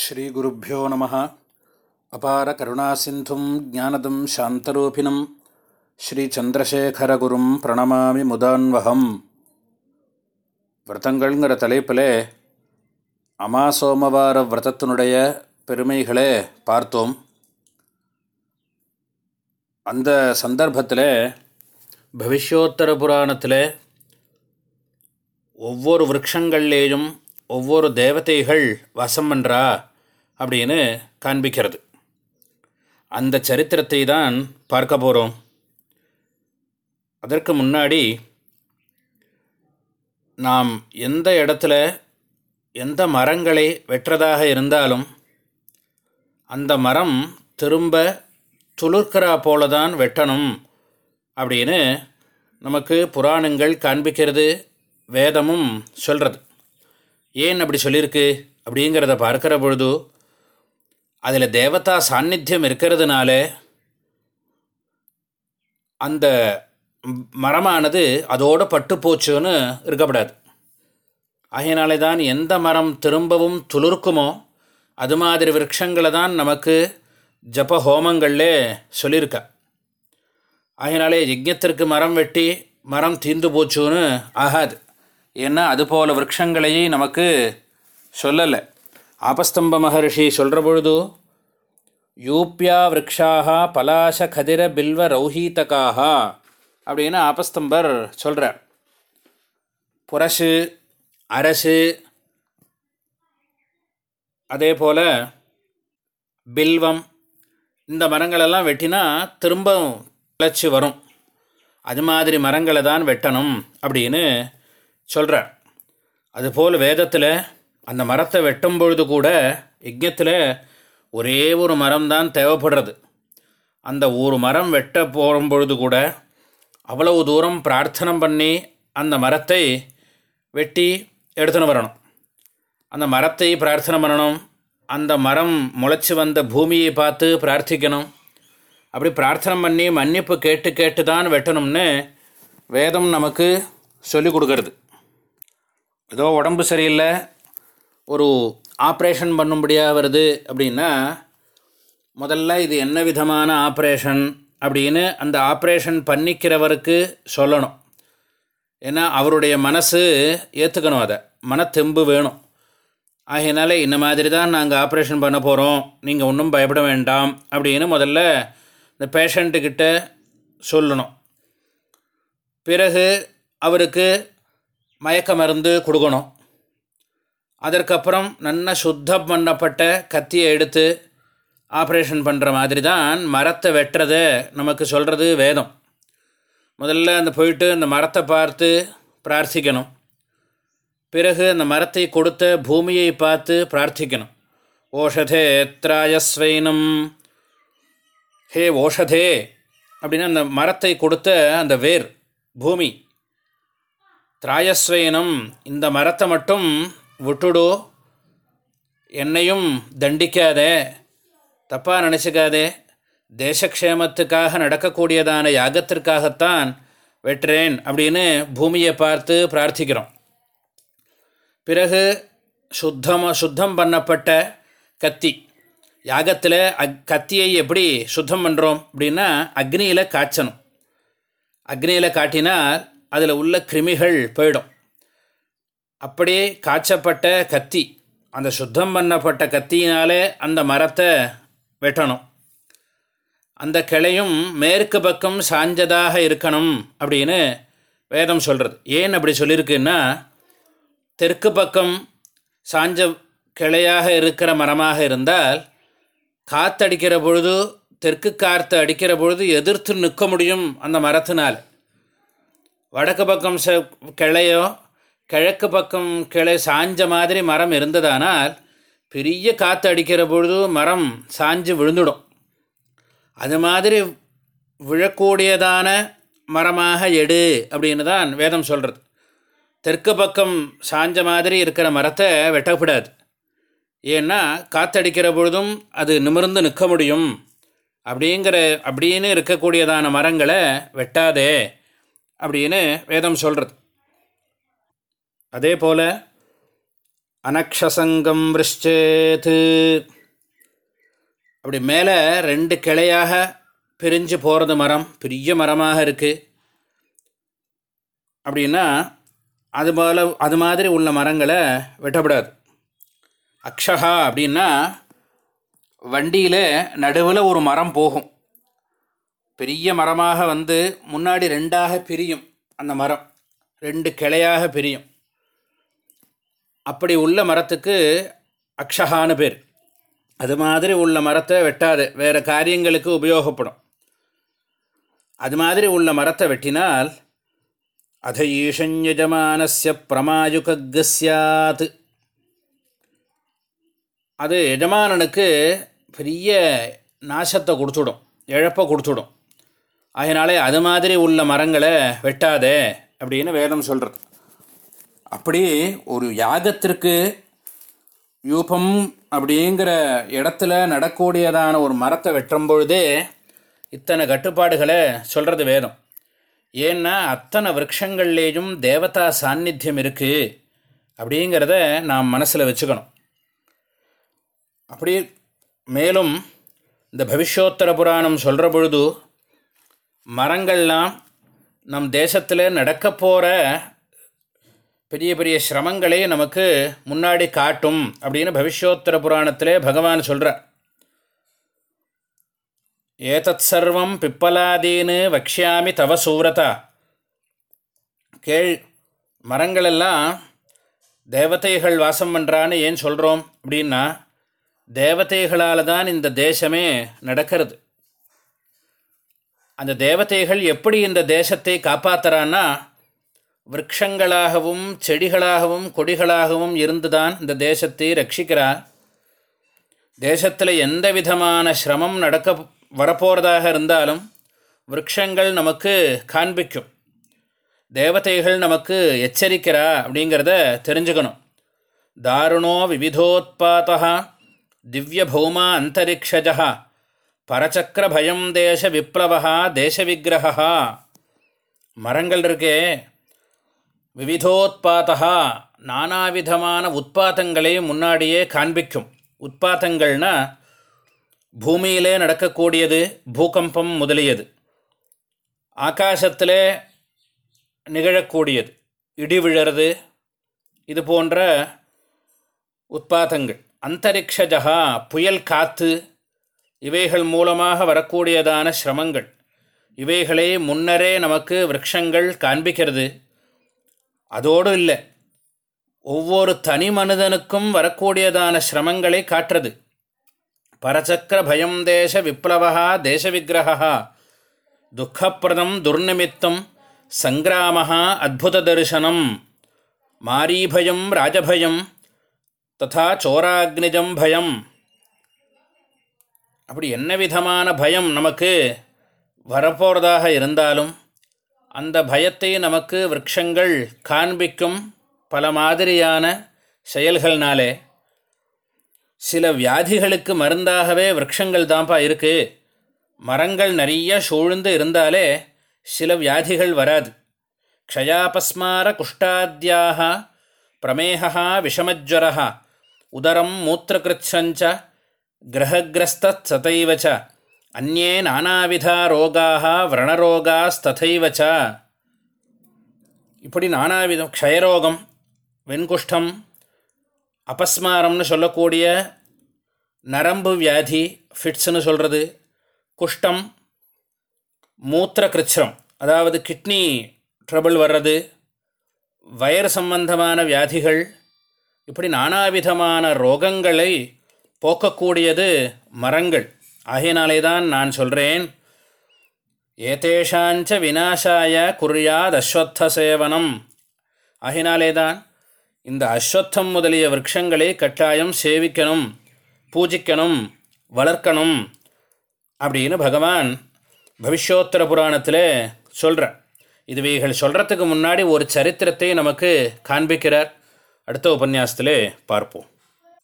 ஸ்ரீகுருப்போ நம. அபார கருணாசிந்தும் ஜானதம் சாந்தரூபிணம். ஸ்ரீச்சந்திரசேகரகுரும் பிரணமாமி முதான்வகம். விரதங்கள்ங்கிற தலைப்பில் அமாசோமவார விரதத்தினுடைய பெருமைகளே பார்த்தோம். அந்த சந்தர்ப்பத்தில் பவிஷ்யோத்தர புராணத்தில் ஒவ்வொரு விரக்ஷங்கள்லேயும் ஒவ்வொரு தேவதைகள் வசம் பண்ணுறா அப்படின்னு காண்பிக்கிறது. அந்த சரித்திரத்தை தான் பார்க்க போகிறோம் அதற்கு முன்னாடி நாம் எந்த இடத்துல எந்த மரங்களை வெட்டுறதாக இருந்தாலும் அந்த மரம் திரும்ப துளுர்க்கிறா போல தான் வெட்டணும் அப்படின்னு நமக்கு புராணங்கள் காண்பிக்கிறது வேதமும் சொல்கிறது ஏன் அப்படி சொல்லியிருக்கு? அப்படிங்கிறத பார்க்குற பொழுது அதில் தேவதா சாநித்தியம் இருக்கிறதுனால அந்த மரமானது அதோடு பட்டு போச்சுன்னு இருக்கப்படாது. ஆகையினாலே தான் எந்த மரம் திரும்பவும் துளிர்க்குமோ அது மாதிரி விரக்ஷங்களை தான் நமக்கு ஜப ஹோமங்களில் சொல்லியிருக்கா. அதனாலே யஜ்யத்திற்கு மரம் வெட்டி மரம் தீர்ந்து போச்சுன்னு ஆகாது. ஏன்னா அதுபோல் விரக்ஷங்களையே நமக்கு சொல்லலை. ஆபஸ்தம்ப மகர்ஷி சொல்கிற பொழுது யூப்பியா விரக்ஷாக பலாச கதிர பில்வ ரௌஹீதகாக அப்படின்னு ஆபஸ்தம்பர் சொல்கிறார் புரசு அரசு அதே போல் பில்வம் இந்த மரங்களெல்லாம் வெட்டினா திரும்ப கிளச்சி வரும். அது மாதிரி மரங்களை தான் வெட்டணும் அப்படின்னு சொல்கிறார் அதுபோல் வேதத்தில் அந்த மரத்தை வெட்டும் பொழுது கூட யஜ்யத்தில் ஒரே ஒரு மரம் தான் தேவைப்படுறது. அந்த ஒரு மரம் வெட்ட போகும் பொழுது கூட அவ்வளவு தூரம் பிரார்த்தனை பண்ணி அந்த மரத்தை வெட்டி எடுத்துன்னு வரணும். அந்த மரத்தை பிரார்த்தனை பண்ணணும். அந்த மரம் முளைச்சி வந்த பூமியை பார்த்து பிரார்த்திக்கணும். அப்படி பிரார்த்தனை பண்ணி மன்னிப்பு கேட்டு கேட்டு தான் வெட்டணும்னு வேதம் நமக்கு சொல்லிக் கொடுக்கறது. ஏதோ உடம்பு சரியில்லை ஒரு ஆப்ரேஷன் பண்ணும்படியாக வருது அப்படின்னா முதல்ல இது என்ன விதமான ஆப்ரேஷன் அப்படின்னு அந்த ஆப்ரேஷன் பண்ணிக்கிறவருக்கு சொல்லணும். ஏன்னா அவருடைய மனசு ஏற்றுக்கணும் அதை. மனத்தெம்பு வேணும். ஆகையினால இந்த மாதிரி தான் நாங்கள் ஆப்ரேஷன் பண்ண போகிறோம் நீங்கள் ஒன்றும் பயப்பட வேண்டாம் அப்படின்னு முதல்ல இந்த பேஷண்ட்டுக்கிட்ட சொல்லணும். பிறகு அவருக்கு மயக்க மருந்து கொடுக்கணும். அதற்கப்புறம் நல்ல சுத்தம் பண்ணப்பட்ட கத்தியை எடுத்து ஆப்ரேஷன் பண்ணுற மாதிரி தான் மரத்தை வெட்டுறதை நமக்கு சொல்கிறது வேதம். முதல்ல அந்த போயிட்டு அந்த மரத்தை பார்த்து பிரார்த்திக்கணும். பிறகு அந்த மரத்தை கொடுத்த பூமியை பார்த்து பிரார்த்திக்கணும். ஓஷதே எத்ராயஸ்வைனம் ஹே ஓஷதே அப்படின்னு அந்த மரத்தை கொடுத்த அந்த வேர் பூமி. திராயஸ்வயனம் இந்த மரத்தை மட்டும் விட்டுடு. என்னையும் தண்டிக்காதே. தப்பாக நினச்சிக்காதே. தேசக்ஷேமத்துக்காக நடக்கக்கூடியதான யாகத்திற்காகத்தான் வெட்டுறேன் அப்படின்னு பூமியை பார்த்து பிரார்த்திக்கிறோம். பிறகு சுத்தமாக சுத்தம் பண்ணப்பட்ட கத்தி. யாகத்தில் அக் கத்தியை எப்படி சுத்தம் பண்ணுறோம் அப்படின்னா அக்னியில் காய்ச்சணும். அக்னியில் காட்டினால் அதில் உள்ள கிருமிகள் போயிடும். அப்படியே காய்ச்சப்பட்ட கத்தி அந்த சுத்தம் பண்ணப்பட்ட கத்தியினாலே அந்த மரத்தை வெட்டணும். அந்த கிளையும் மேற்கு பக்கம் சாஞ்சதாக இருக்கணும் அப்படின்னு வேதம் சொல்கிறது ஏன் அப்படி சொல்லியிருக்குன்னா தெற்கு பக்கம் சாஞ்ச கிளையாக இருக்கிற மரமாக இருந்தால் காற்றடிக்கிற பொழுது தெற்கு காற்று அடிக்கிற பொழுது எதிர்த்து நிற்க முடியும் அந்த மரத்தினால். வடக்கு பக்கம் கிளையோ கிழக்கு பக்கம் கிளை சாஞ்ச மாதிரி மரம் இருந்ததானால் பெரிய காற்று அடிக்கிற பொழுது மரம் சாஞ்சு விழுந்துடும். அது மாதிரி விழக்கூடியதான மரமாக எடு அப்படின்னு தான் வேதம் சொல்கிறது தெற்கு பக்கம் சாஞ்ச மாதிரி இருக்கிற மரத்தை வெட்டக்கூடாது. ஏன்னா காற்றடிக்கிற பொழுதும் அது நிமிர்ந்து நிற்க முடியும். அப்படிங்கிற அப்படின்னு இருக்கக்கூடியதான மரங்களை வெட்டாதே அப்படின்னு வேதம் சொல்கிறது அதே போல் அனக்ஷசங்கம் விருஷ்சேத்து அப்படி மேலே ரெண்டு கிளையாக பிரிஞ்சு போகிறது மரம் பெரிய மரமாக இருக்குது அப்படின்னா அது போல் அது மாதிரி உள்ள மரங்களை வெட்டப்படாது. அக்ஷகா அப்படின்னா வண்டியில் நடுவில் ஒரு மரம் போகும். பெரிய மரமாக வந்து முன்னாடி ரெண்டாக பிரியும் அந்த மரம். ரெண்டு கிளையாக பிரியும். அப்படி உள்ள மரத்துக்கு அக்ஷகான்னு பேர். அது மாதிரி உள்ள மரத்தை வெட்டாது. வேறு காரியங்களுக்கு உபயோகப்படும். அது மாதிரி உள்ள மரத்தை வெட்டினால் அத ஈஷஞ்சமானஸ்ய பிரமாயுகஸ்யாத் அது எஜமானனுக்கு பெரிய நாசத்தை கொடுத்துடும். இழப்பை கொடுத்துடும். அதனாலே அது மாதிரி உள்ள மரங்களை வெட்டாதே அப்படின்னு வேதம் சொல்கிறது அப்படி ஒரு யாகத்திற்கு யூபம் அப்படிங்கிற இடத்துல நடக்கூடியதான ஒரு மரத்தை வெட்டும் பொழுதே இத்தனை கட்டுப்பாடுகளை சொல்கிறது வேதம். ஏன்னா அத்தனை விரக்ஷங்கள்லேயும் தேவதா சாநித்தியம் இருக்குது அப்படிங்கிறத நாம் மனசில் வச்சுக்கணும். அப்படி மேலும் இந்த பவிஷ்யோத்தர புராணம் சொல்கிற பொழுது மரங்கள்லாம் நம் தேசத்தில் நடக்க போகிற பெரிய பெரிய சிரமங்களே நமக்கு முன்னாடி காட்டும் அப்படின்னு பவிஷ்யோத்தர புராணத்திலே பகவான் சொல்கிறார் ஏதத் சர்வம் பிப்பலாதீன்னு வக்ஷாமி தவ சூரதா. கேள் மரங்களெல்லாம் தேவதைகள் வாசம் பண்ணுறான்னு ஏன் சொல்கிறோம் அப்படின்னா தேவதைகளால் தான் இந்த தேசமே நடக்கிறது. அந்த தேவதைகள் எப்படி இந்த தேசத்தை காப்பாற்றுறான்னா விரக்ஷங்களாகவும் செடிகளாகவும் கொடிகளாகவும் இருந்துதான் இந்த தேசத்தை ரட்சிக்கிறார். தேசத்தில் எந்த விதமான சிரமம் நடக்க வரப்போகிறதாக இருந்தாலும் விரக்ஷங்கள் நமக்கு காண்பிக்கும். தேவதைகள் நமக்கு எச்சரிக்கிறா அப்படிங்கிறத தெரிஞ்சுக்கணும். தாருணோ விவிதோத்பாத்தா திவ்யபௌமா அந்தரிக்ஷஜா பரச்சக்கர பயம் தேச விப்ளவா தேச விக்கிரகா மரங்கள் இருக்கே விவிதோத்பாத்தா நானாவிதமான உட்பாத்தங்களை முன்னாடியே காண்பிக்கும். உட்பாத்தங்கள்னா பூமியிலே நடக்கக்கூடியது பூகம்பம் முதலியது. ஆகாசத்தில் நிகழக்கூடியது. இடி விழறது இது போன்ற உட்பாதங்கள் அந்தரிக்ஷஜா புயல் காற்று இவைகள் மூலமாக வரக்கூடியதான சிரமங்கள். இவைகளை முன்னரே நமக்கு விரக்ஷங்கள் காண்பிக்கிறது. அதோடு இல்லை. ஒவ்வொரு தனி மனிதனுக்கும் வரக்கூடியதான சிரமங்களை காட்டுறது. பரச்சக்கர பயம் தேச விப்ளவா தேச விக்கிரகா துக்கப்பிரதம் துர்நிமித்தம் சங்கிராம அத்புத தரிசனம். மாரீபயம் ராஜபயம் ததா சோராக்னிஜம் பயம். அப்படி என்ன விதமான பயம் நமக்கு வரப்போகிறதாக இருந்தாலும் அந்த பயத்தை நமக்கு விரக்ஷங்கள் காண்பிக்கும் பல மாதிரியான செயல்கள்னாலே சில வியாதிகளுக்கு மருந்தாகவே விரக்ஷங்கள் தான்ப்பா இருக்குது மரங்கள் நிறைய சூழ்ந்து இருந்தாலே சில வியாதிகள் வராது. க்ஷயாபஸ்மார குஷ்டாத்தியாக பிரமேகா விஷமஜ்வரா உதரம் மூத்திரகிருச்சஞ்ச கிரககிரஸ்தத் சதைவச்ச அந்நே நானாவிதா ரோகாக விரணரோகாஸ்ததைவ ச இப்படி நானாவிதம் க்ஷயரோகம் வெண்குஷ்டம் அபஸ்மாரம்னு சொல்லக்கூடிய நரம்பு வியாதி ஃபிட்ஸ்னு சொல்கிறது குஷ்டம் மூத்திர கிருச்சிரம் அதாவது கிட்னி ட்ரபிள் வர்றது வயர் சம்பந்தமான வியாதிகள் இப்படி நானாவிதமான ரோகங்களை போக்கக்கூடியது மரங்கள் ஆகையினாலே தான் நான் சொல்கிறேன் ஏதேஷாஞ்ச வினாசாய குறியாத் அஸ்வத்த சேவனம். ஆகினாலே தான் இந்த அஸ்வத்தம் முதலிய விரக்ஷங்களை கட்டாயம் சேவிக்கணும் பூஜிக்கணும் வளர்க்கணும் அப்படின்னு பகவான் பவிஷ்யோத்தர புராணத்தில் சொல்கிறார் இதுவைகள் சொல்கிறதுக்கு முன்னாடி ஒரு சரித்திரத்தை நமக்கு காண்பிக்கிறார். அடுத்த உபன்யாசத்திலே பார்ப்போம்.